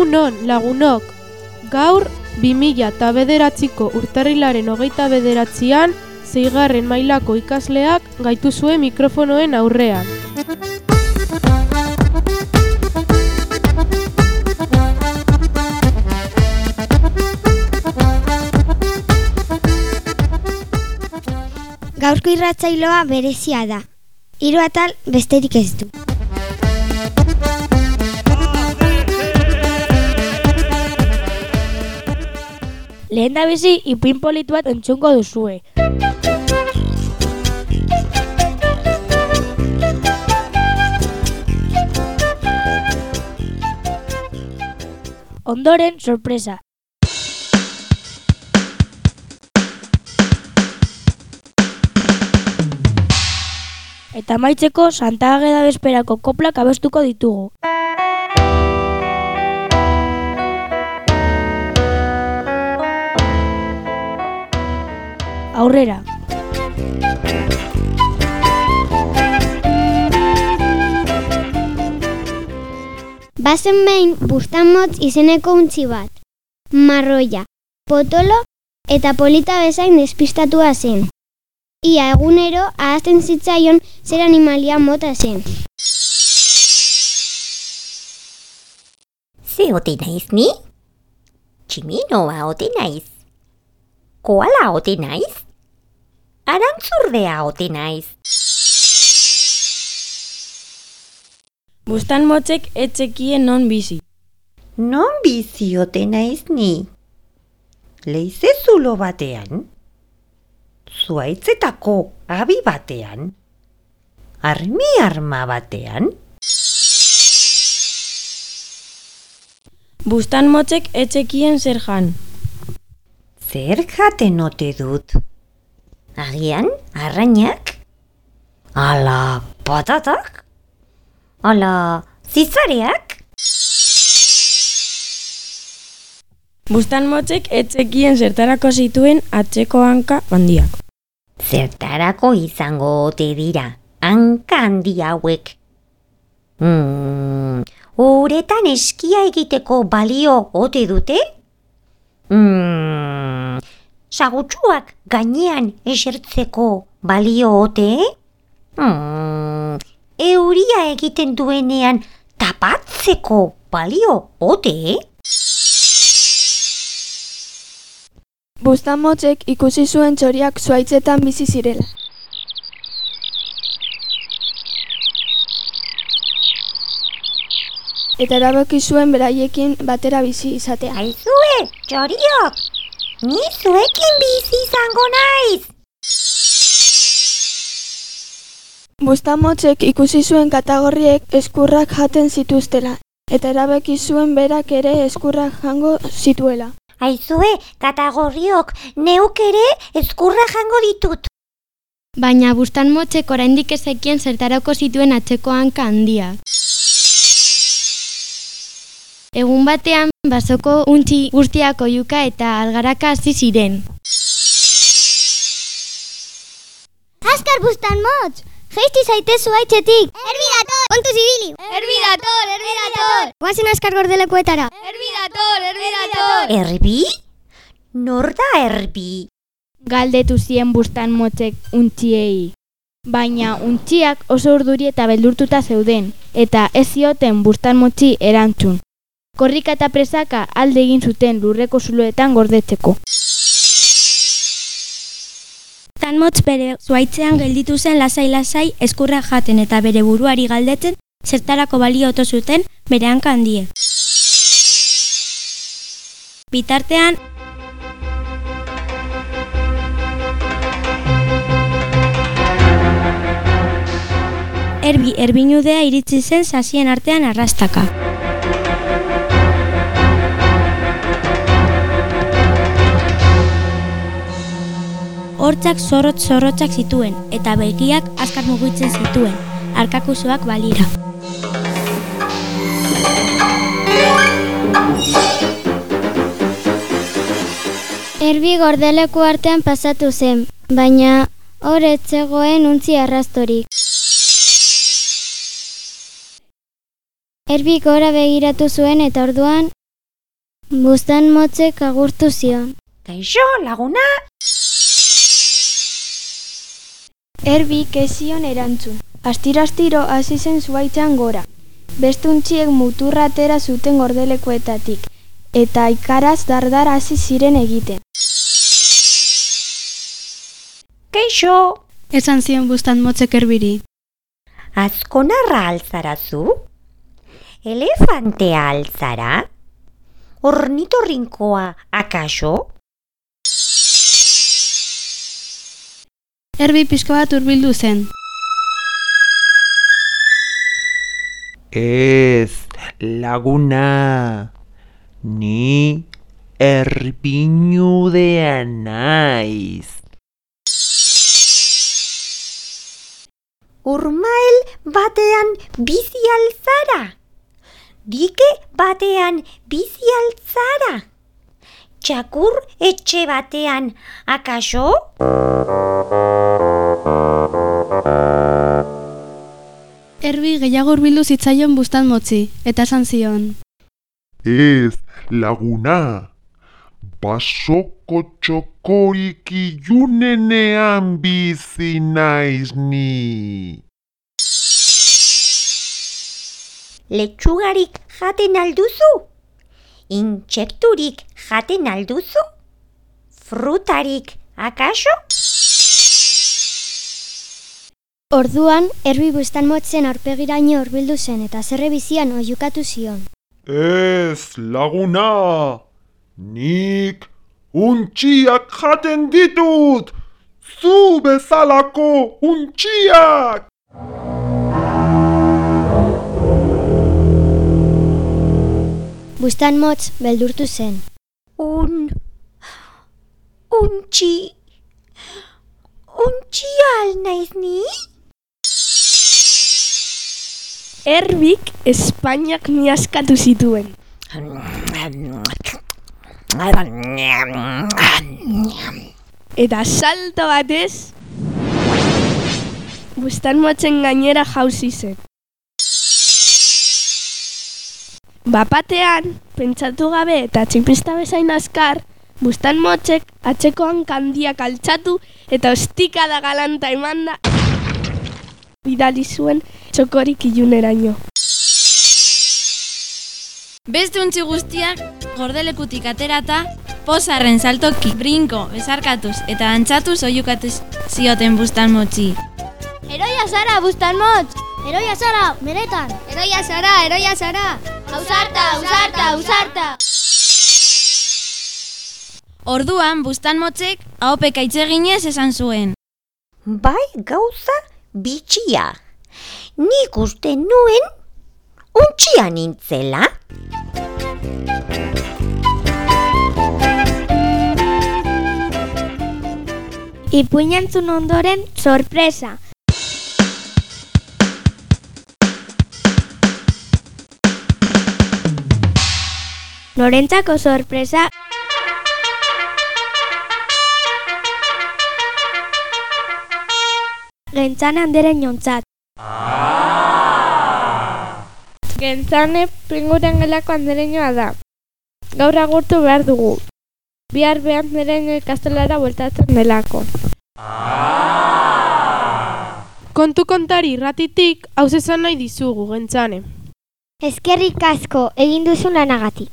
Egunon, lagunok, gaur 2000 eta bederatziko urtarrilaren hogeita bederatzean zeigarren mailako ikasleak gaitu zuen mikrofonoen aurrean. Gaurko irratzailoa berezia da. Hiru atal besterik ez du. Lehen da bizi ipuin politu bat entzungo duzue. Ondoren, sorpresa. Eta maitzeko Santa Ageda bezperako koplak abestuko ditugu. Aurrera. Bazen behin bustan motz izeneko untzi bat. Marroia, potolo eta polita bezain despistatua zen. Ia egunero ahazten zitzaion zer animalia mota zen. Ze ote naiz ni? Tximinoa ote naiz? Koala ote naiz? Arantzurdea ote naiz? Bustan motzek etxekien non bizi. Non bizi ote naiz ni? Leize zulo batean? Zuaitzetako abi batean? Armi arma batean? Bustan motzek etxekien zer jan. Zer jaten ote dut? Agian, arrainak? Ala, patatak? Ala, zizareak? Bustan motzek etxekien zertarako zituen atzeko hanka handiak. Zertarako izango ote dira, hanka handi hauek. Hmm, uretan eskia egiteko balio ote dute? Sagutsuak gainean esertzeko balio ote? Hmm, euria egiten duenean tapatzeko balio ote? Bustan motzek ikusi zuen txoriak zuaitzetan bizi zirela. Eta erabaki zuen beraiekin batera bizi izatea. Aizue, txoriok! Ni zuekin bizi izango naiz! Bustan motzek ikusi zuen katagorriek eskurrak jaten zituztela. Eta erabaki zuen berak ere eskurrak jango zituela. Aizue, katagorriok, neuk ere eskurra jango ditut. Baina bustan motzek oraindik ezekien zertarako zituen atzeko hanka handia. Egun batean basoko untzi guztiako oiuka eta algaraka hasi ziren. Askar bustan motz! Geizti zaite zuaitzetik! Erbi dator! Kontu zibili! Erbi dator! Erbi dator! Guazen askar gordelekoetara! Erbi dator! Erbi dator! Erbi? Nor da erbi? Galdetu zien bustan motzek untziei. Baina untziak oso urduri eta beldurtuta zeuden, eta ez zioten bustan motzi erantzun. Korrika eta presaka alde egin zuten lurreko zuloetan gordetzeko. Tanmotz bere zuaitzean gelditu zen lasai-lasai eskurra jaten eta bere buruari galdetzen zertarako balio oto zuten bere hanka handie. Bitartean, Erbi erbinudea iritsi zen sasien artean arrastaka. Hortzak zorrotz zorrotzak zituen eta begiak azkar mugitzen zituen, arkakusoak balira. Erbi gordeleku artean pasatu zen, baina hor etzegoen untzi arrastorik. Erbi gora begiratu zuen eta orduan bustan motzek agurtu zion. Kaixo, laguna? Erbi kezion erantzun. Astirastiro hasi zen zuaitzan gora. Bestuntziek muturra atera zuten gordelekuetatik, eta ikaraz dardar hasi ziren egiten. Kaixo, Esan zion bustan motzek erbiri. azkonarra altzarazu? Elefantea altzara? Ornitorrinkoa akaso? Erbi pixka bat hurbildu zen. Ez, laguna, ni erpinudea naiz. Urmael batean bizi altzara? Dike batean bizi altzara? Txakur etxe batean akaso? Erbi gehiago hurbildu zitzaion bustan motzi, eta esan zion. Ez, laguna. Basoko txokorik ilunenean bizi naiz ni. Letxugarik jaten alduzu? Intsekturik jaten alduzu? Frutarik akaso? Orduan, erbi bustan motzen aurpegiraino hurbildu zen eta zerre bizian oiukatu zion. Ez, laguna. Nik untxiak jaten ditut. Zu bezalako untxiak. Bustan motz beldurtu zen. Un... Untxi... Untxi al naiz ni? Erbik Espainiak miaskatu zituen. Eta salto batez, bustan motzen gainera jauzi zen. Bapatean, pentsatu gabe eta txipista bezain askar, bustan motzek atzekoan kandiak altxatu eta ostikada galanta emanda bidali zuen txokorik iluneraino. Beste untzi guztiak gordelekutik aterata, pozarren saltoki, brinko, bezarkatuz eta dantzatuz oiukatuz zioten bustan motzi. Eroia zara, bustan motz! Eroia zara, benetan! Eroia zara, eroia zara! Ausarta, ausarta, ausarta! Orduan, bustan motzek ahopeka itzeginez esan zuen. Bai gauza bitxia. Nik uste nuen untxia nintzela. Ipuinantzun ondoren, sorpresa! Norentzako sorpresa Gentzane handeren jontzat. Gentzane pinguren gelako andereñoa da. Gaur agurtu behar dugu. Bihar behar andereño ikastolara bueltatzen delako. Kontu kontari ratitik hau esan nahi dizugu, gentzane. Eskerrik asko egin duzu lanagatik.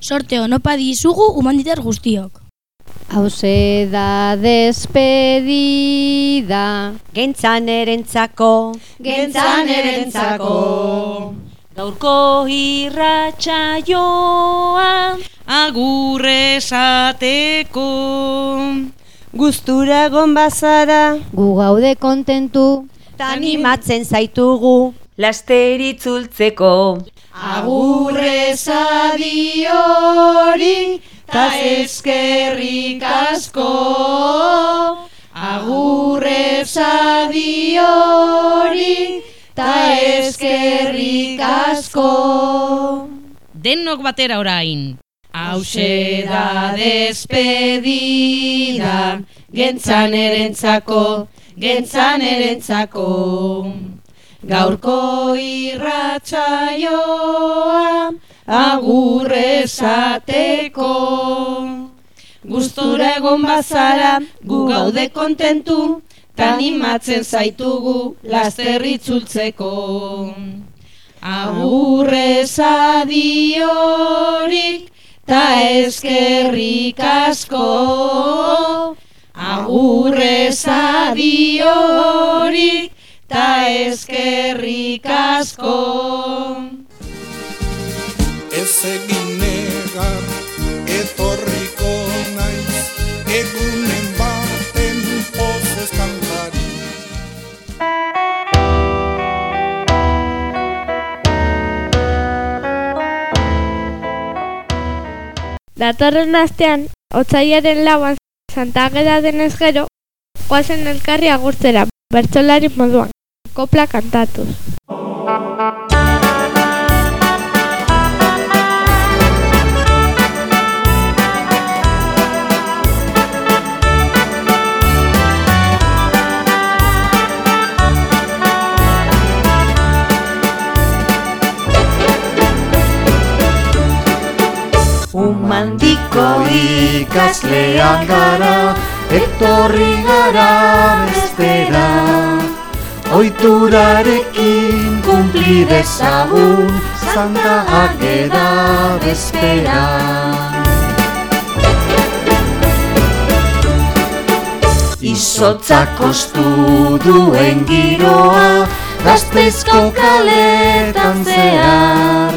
Sorte onopa dizugu humanitar guztiok. Hauze da despedida Gentzanerentzako Gentzanerentzako. Gaurko irratsaioa agurre esateko. Guztura bazara Gu gaude kontentu Animatzen zaitugu Laster itzultzeko. Agurre hori ta eskerrik asko. Agurre hori ta eskerrik asko. Denok batera orain. Hauxe da despedida, gentzan erentzako, gentzan erentzako. Gaurko irratsaioa agur esateko. Gustura egon bazara, gu gaude kontentu, tanimatzen zaitugu lasterritzultzeko. Agur esadiorik, ta eskerrik asko. Agur esadiorik, ta eskerrik asko. Ez egin negar, etorriko naiz, egunen baten pozez kantari. Datorren astean, otzaiaren lauan Santa Ageda denez gero, goazen elkarri agurtzera, bertsolari moduan, kopla kantatuz. Umandiko ikasleak gara, etorri gara bestera. Oiturarekin kumpli dezagun, Santa Ageda bezpera. Izotzak kostu duen giroa, gazteizko kaletan zehar.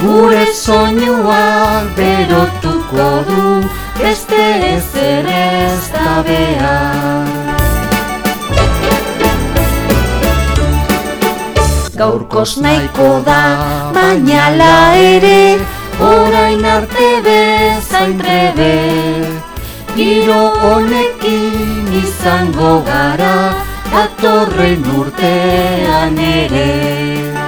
Gure soinuak berotuko du, beste ezer ez da behar. Gaurkoz nahiko da, baina la ere, orain arte bezain trebe. Giro honekin izango gara, datorren urtean ere.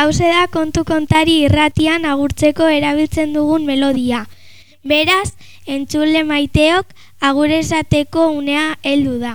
Hauze da kontu kontari irratian agurtzeko erabiltzen dugun melodia. Beraz, entzule maiteok agur esateko unea heldu da.